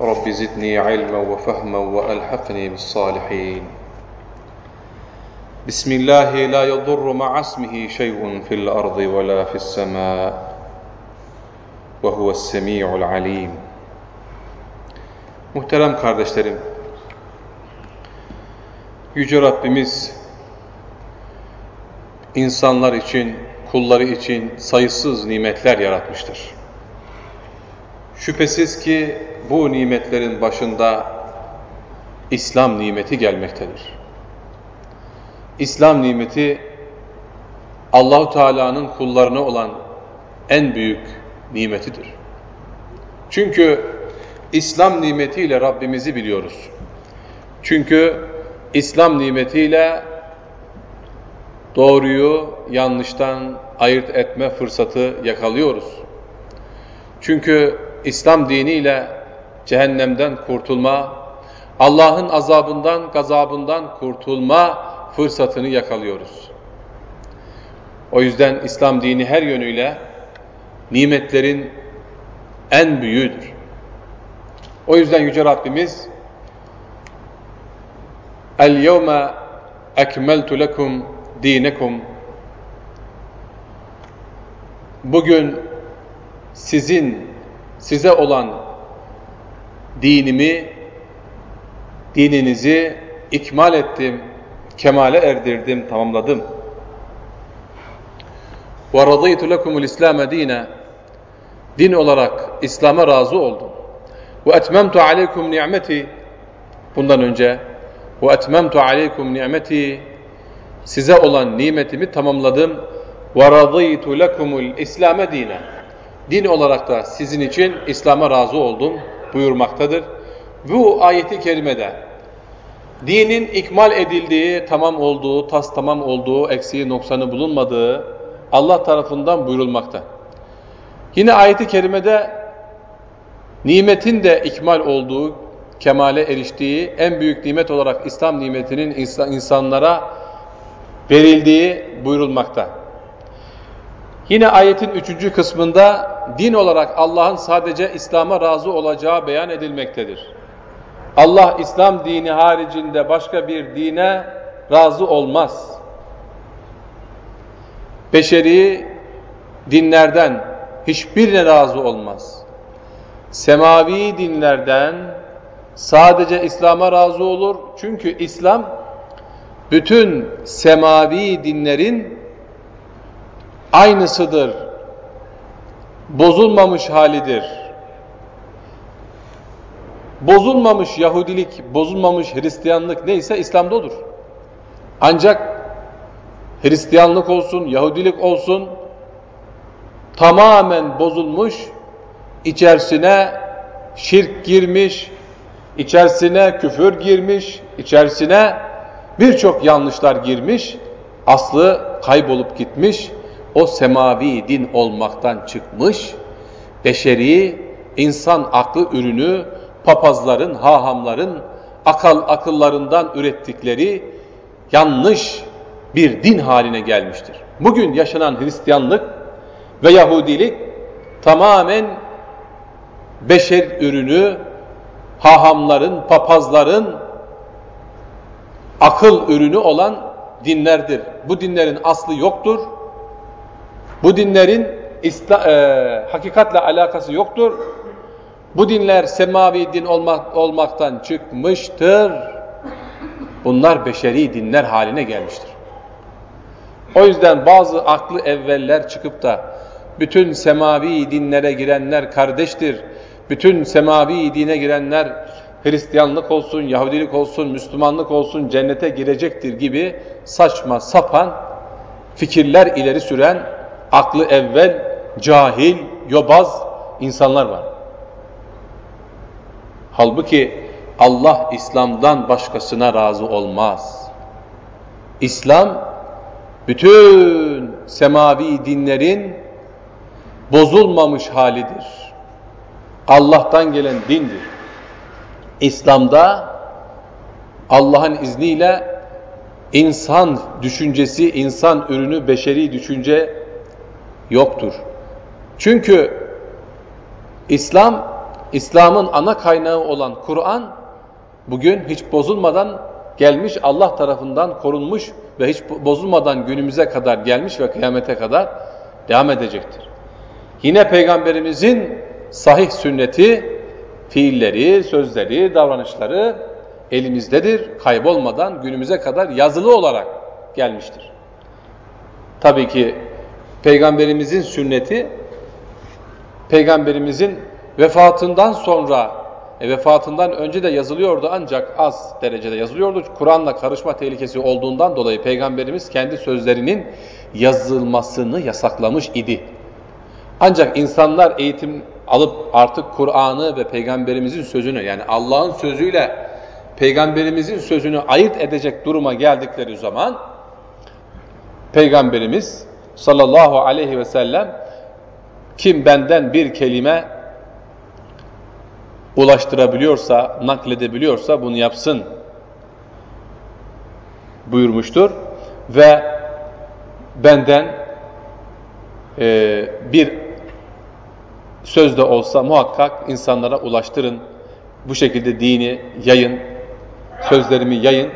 رب زدني علما وفهما وألحقني بالصالحين بسم الله لا يضر مع اسمه شيء في الأرض ولا في السماء وهو السميع العليم Muhterem kardeşlerim, Yüce Rabbimiz insanlar için, kulları için sayısız nimetler yaratmıştır. Şüphesiz ki bu nimetlerin başında İslam nimeti gelmektedir. İslam nimeti Allahu Teala'nın kullarına olan en büyük nimetidir. Çünkü İslam nimetiyle Rabbimizi biliyoruz. Çünkü İslam nimetiyle doğruyu yanlıştan ayırt etme fırsatı yakalıyoruz. Çünkü İslam diniyle cehennemden kurtulma, Allah'ın azabından, gazabından kurtulma fırsatını yakalıyoruz. O yüzden İslam dini her yönüyle nimetlerin en büyüğüdür. O yüzden Yüce Rabbimiz El-yevme ekmeltu lekum dinekum Bugün sizin size olan dinimi dininizi ikmal ettim, kemale erdirdim, tamamladım. Radıytu lekumul İslam dine din olarak İslam'a razı oldum. Etmemtu aleykum ni'meti bundan önce etmemtu aleykum ni'meti size olan nimetimi tamamladım. Radıytu lekumul İslam dine din olarak da sizin için İslam'a razı oldum buyurmaktadır. Bu ayeti kerimede dinin ikmal edildiği, tamam olduğu, tas tamam olduğu, eksiği noksanı bulunmadığı Allah tarafından buyurulmakta. Yine ayeti kerimede nimetin de ikmal olduğu, kemale eriştiği, en büyük nimet olarak İslam nimetinin insanlara verildiği buyurulmakta. Yine ayetin üçüncü kısmında din olarak Allah'ın sadece İslam'a razı olacağı beyan edilmektedir. Allah İslam dini haricinde başka bir dine razı olmaz. Beşeri dinlerden hiçbirine razı olmaz. Semavi dinlerden sadece İslam'a razı olur. Çünkü İslam bütün semavi dinlerin aynısıdır. Bozulmamış halidir. Bozulmamış Yahudilik, bozulmamış Hristiyanlık neyse İslam'da odur. Ancak Hristiyanlık olsun, Yahudilik olsun tamamen bozulmuş, içerisine şirk girmiş, içerisine küfür girmiş, içerisine birçok yanlışlar girmiş, aslı kaybolup gitmiş, o semavi din olmaktan çıkmış, beşeri insan aklı ürünü papazların, hahamların akıl akıllarından ürettikleri yanlış bir din haline gelmiştir. Bugün yaşanan Hristiyanlık ve Yahudilik tamamen beşer ürünü, hahamların, papazların akıl ürünü olan dinlerdir. Bu dinlerin aslı yoktur. Bu dinlerin isla, e, hakikatle alakası yoktur. Bu dinler semavi din olmak, olmaktan çıkmıştır. Bunlar beşeri dinler haline gelmiştir. O yüzden bazı aklı evveller çıkıp da bütün semavi dinlere girenler kardeştir. Bütün semavi dine girenler Hristiyanlık olsun, Yahudilik olsun, Müslümanlık olsun cennete girecektir gibi saçma sapan fikirler ileri süren aklı evvel, cahil, yobaz insanlar var. Halbuki Allah İslam'dan başkasına razı olmaz. İslam bütün semavi dinlerin bozulmamış halidir. Allah'tan gelen dindir. İslam'da Allah'ın izniyle insan düşüncesi, insan ürünü, beşeri düşünce yoktur. Çünkü İslam, İslam'ın ana kaynağı olan Kur'an bugün hiç bozulmadan gelmiş, Allah tarafından korunmuş ve hiç bozulmadan günümüze kadar gelmiş ve kıyamete kadar devam edecektir. Yine Peygamberimizin sahih sünneti, fiilleri, sözleri, davranışları elimizdedir. Kaybolmadan günümüze kadar yazılı olarak gelmiştir. Tabii ki Peygamberimizin sünneti, Peygamberimizin vefatından sonra, e, vefatından önce de yazılıyordu ancak az derecede yazılıyordu. Kur'an'la karışma tehlikesi olduğundan dolayı Peygamberimiz kendi sözlerinin yazılmasını yasaklamış idi. Ancak insanlar eğitim alıp artık Kur'an'ı ve Peygamberimizin sözünü yani Allah'ın sözüyle Peygamberimizin sözünü ayırt edecek duruma geldikleri zaman Peygamberimiz sallallahu aleyhi ve sellem kim benden bir kelime ulaştırabiliyorsa, nakledebiliyorsa bunu yapsın buyurmuştur. Ve benden e, bir söz de olsa muhakkak insanlara ulaştırın. Bu şekilde dini yayın, sözlerimi yayın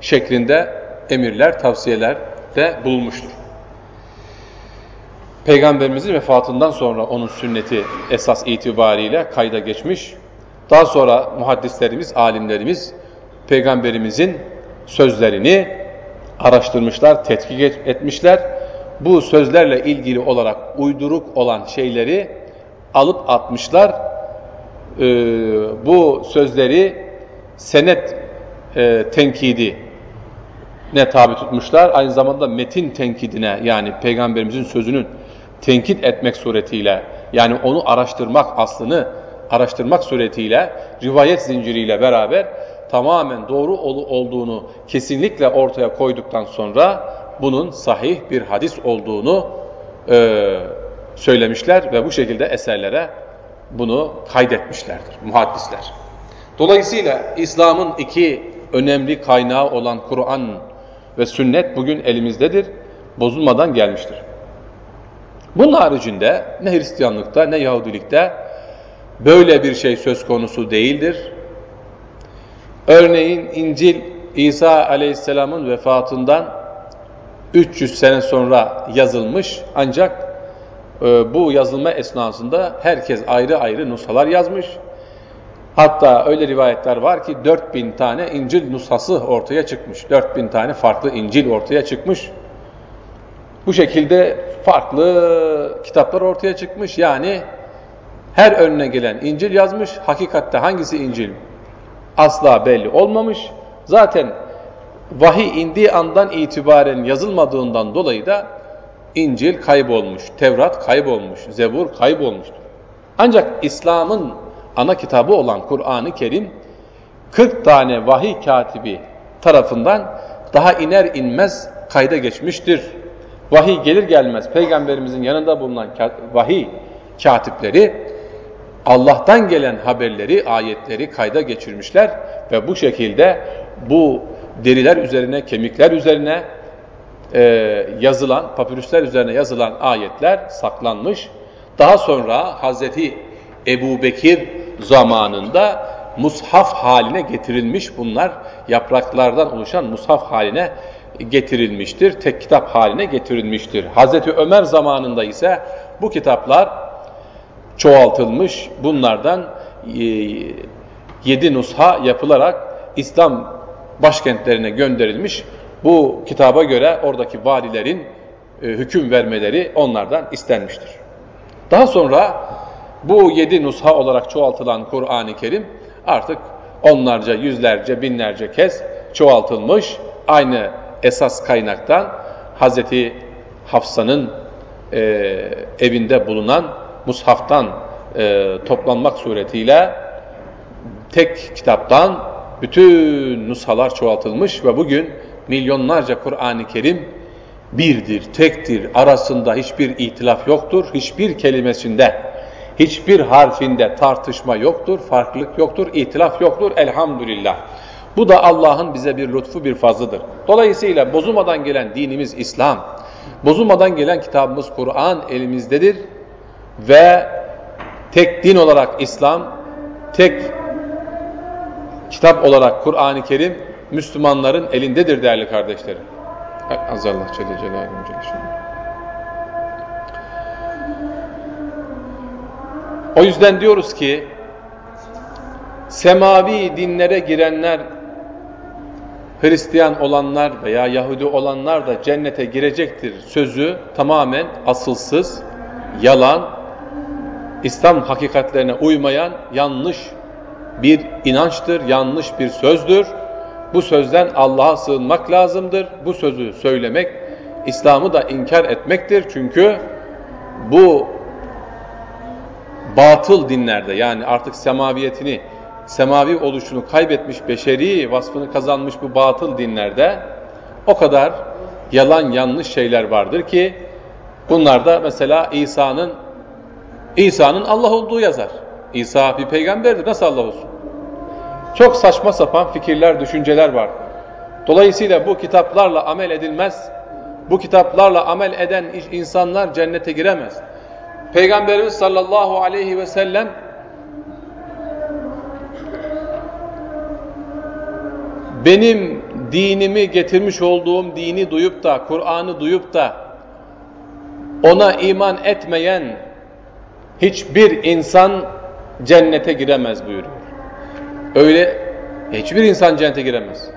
şeklinde emirler, tavsiyeler de bulunmuştur. Peygamberimizin vefatından sonra onun sünneti esas itibariyle kayda geçmiş. Daha sonra muhaddislerimiz, alimlerimiz Peygamberimizin sözlerini araştırmışlar, tetkik etmişler. Bu sözlerle ilgili olarak uyduruk olan şeyleri alıp atmışlar. Ee, bu sözleri senet e, tenkidi ne tabi tutmuşlar. Aynı zamanda metin tenkidine yani peygamberimizin sözünün tenkit etmek suretiyle yani onu araştırmak aslını araştırmak suretiyle rivayet zinciriyle beraber tamamen doğru olduğunu kesinlikle ortaya koyduktan sonra bunun sahih bir hadis olduğunu e, söylemişler ve bu şekilde eserlere bunu kaydetmişlerdir muhaddisler. Dolayısıyla İslam'ın iki önemli kaynağı olan Kur'an ve sünnet bugün elimizdedir. Bozulmadan gelmiştir. Bunun haricinde ne Hristiyanlıkta ne Yahudilikte böyle bir şey söz konusu değildir. Örneğin İncil İsa Aleyhisselam'ın vefatından 300 sene sonra yazılmış ancak e, bu yazılma esnasında herkes ayrı ayrı nushalar yazmış. Hatta öyle rivayetler var ki 4000 tane İncil nushası ortaya çıkmış. 4000 tane farklı İncil ortaya çıkmış. Bu şekilde farklı kitaplar ortaya çıkmış. Yani her önüne gelen İncil yazmış. Hakikatte hangisi İncil asla belli olmamış. Zaten vahiy indiği andan itibaren yazılmadığından dolayı da İncil kaybolmuş, Tevrat kaybolmuş, Zebur kaybolmuştur. Ancak İslam'ın ana kitabı olan Kur'an-ı Kerim 40 tane vahiy katibi tarafından daha iner inmez kayda geçmiştir. Vahiy gelir gelmez peygamberimizin yanında bulunan vahiy katipleri Allah'tan gelen haberleri, ayetleri kayda geçirmişler ve bu şekilde bu deriler üzerine, kemikler üzerine e, yazılan, papürüsler üzerine yazılan ayetler saklanmış. Daha sonra Hazreti Ebu Bekir zamanında mushaf haline getirilmiş bunlar. Yapraklardan oluşan mushaf haline getirilmiştir. Tek kitap haline getirilmiştir. Hazreti Ömer zamanında ise bu kitaplar çoğaltılmış. Bunlardan e, yedi nusha yapılarak İslam başkentlerine gönderilmiş. Bu kitaba göre oradaki valilerin e, hüküm vermeleri onlardan istenmiştir. Daha sonra bu yedi nusha olarak çoğaltılan Kur'an-ı Kerim artık onlarca, yüzlerce, binlerce kez çoğaltılmış. Aynı esas kaynaktan Hazreti Hafsa'nın e, evinde bulunan mushaftan e, toplanmak suretiyle tek kitaptan bütün nushalar çoğaltılmış ve bugün milyonlarca Kur'an-ı Kerim birdir, tektir, arasında hiçbir itilaf yoktur, hiçbir kelimesinde, hiçbir harfinde tartışma yoktur, farklılık yoktur, itilaf yoktur elhamdülillah. Bu da Allah'ın bize bir lütfu, bir fazlıdır. Dolayısıyla bozulmadan gelen dinimiz İslam, bozulmadan gelen kitabımız Kur'an elimizdedir ve tek din olarak İslam, tek kitap olarak Kur'an-ı Kerim Müslümanların elindedir değerli kardeşlerim. Azallah Celle Celaluhu Celle O yüzden diyoruz ki semavi dinlere girenler Hristiyan olanlar veya Yahudi olanlar da cennete girecektir sözü tamamen asılsız, yalan, İslam hakikatlerine uymayan yanlış bir inançtır, yanlış bir sözdür. Bu sözden Allah'a sığınmak lazımdır. Bu sözü söylemek İslam'ı da inkar etmektir. Çünkü bu batıl dinlerde yani artık semaviyetini, semavi oluşunu kaybetmiş, beşeri vasfını kazanmış bu batıl dinlerde o kadar yalan yanlış şeyler vardır ki bunlarda mesela İsa'nın İsa'nın Allah olduğu yazar. İsa bir peygamberdir. Nasıl Allah olsun? Çok saçma sapan fikirler, düşünceler var. Dolayısıyla bu kitaplarla amel edilmez. Bu kitaplarla amel eden insanlar cennete giremez. Peygamberimiz sallallahu aleyhi ve sellem benim dinimi getirmiş olduğum dini duyup da, Kur'an'ı duyup da ona iman etmeyen hiçbir insan cennete giremez buyuruyor. Öyle hiçbir insan cennete giremez.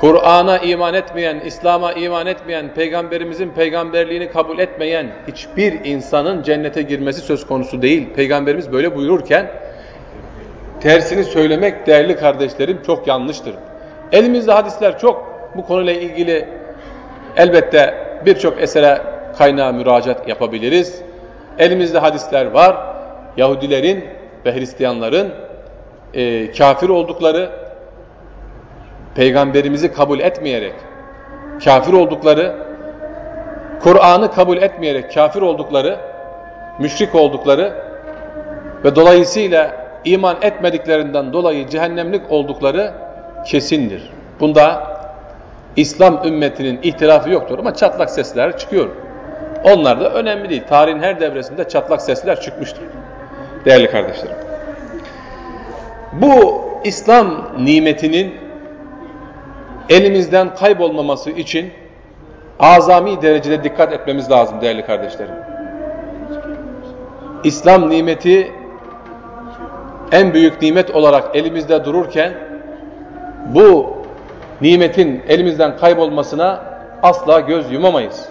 Kur'an'a iman etmeyen, İslam'a iman etmeyen, peygamberimizin peygamberliğini kabul etmeyen hiçbir insanın cennete girmesi söz konusu değil. Peygamberimiz böyle buyururken tersini söylemek değerli kardeşlerim çok yanlıştır. Elimizde hadisler çok bu konuyla ilgili elbette birçok esere kaynağı müracaat yapabiliriz. Elimizde hadisler var. Yahudilerin ve Hristiyanların e, kafir oldukları, peygamberimizi kabul etmeyerek kafir oldukları, Kur'an'ı kabul etmeyerek kafir oldukları, müşrik oldukları ve dolayısıyla iman etmediklerinden dolayı cehennemlik oldukları kesindir. Bunda İslam ümmetinin ihtilafı yoktur ama çatlak sesler çıkıyor. Onlar da önemli değil. Tarihin her devresinde çatlak sesler çıkmıştır. Değerli kardeşlerim. Bu İslam nimetinin elimizden kaybolmaması için azami derecede dikkat etmemiz lazım değerli kardeşlerim. İslam nimeti en büyük nimet olarak elimizde dururken bu nimetin elimizden kaybolmasına asla göz yumamayız.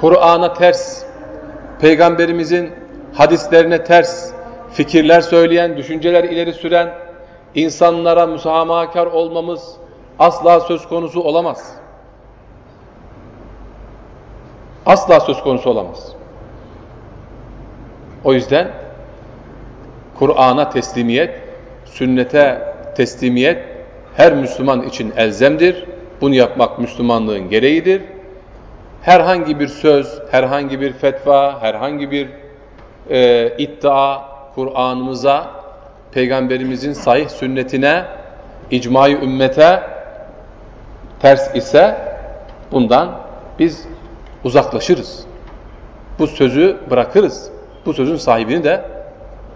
Kur'an'a ters, Peygamberimizin hadislerine ters fikirler söyleyen, düşünceler ileri süren insanlara müsahamakar olmamız asla söz konusu olamaz. Asla söz konusu olamaz. O yüzden Kur'an'a teslimiyet, sünnete teslimiyet her Müslüman için elzemdir. Bunu yapmak Müslümanlığın gereğidir. Herhangi bir söz, herhangi bir fetva, herhangi bir e, iddia Kur'an'ımıza, Peygamberimizin sahih sünnetine, icmai ümmete ters ise bundan biz uzaklaşırız. Bu sözü bırakırız. Bu sözün sahibini de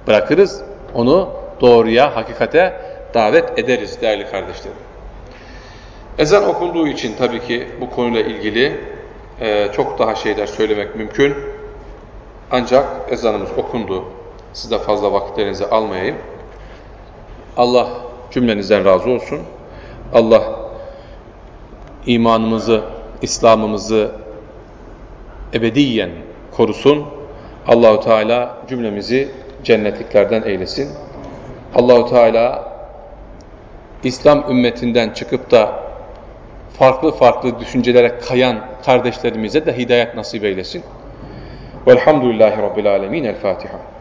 bırakırız. Onu doğruya, hakikate davet ederiz değerli kardeşlerim. Ezan okunduğu için tabii ki bu konuyla ilgili e, çok daha şeyler söylemek mümkün. Ancak ezanımız okundu. Siz de fazla vakitlerinizi almayayım. Allah cümlenizden razı olsun. Allah imanımızı, İslam'ımızı ebediyen korusun. Allahu Teala cümlemizi cennetliklerden eylesin. Allahu Teala İslam ümmetinden çıkıp da farklı farklı düşüncelere kayan kardeşlerimize de hidayet nasip eylesin. Velhamdülillahi Rabbil Alemin. El Fatiha.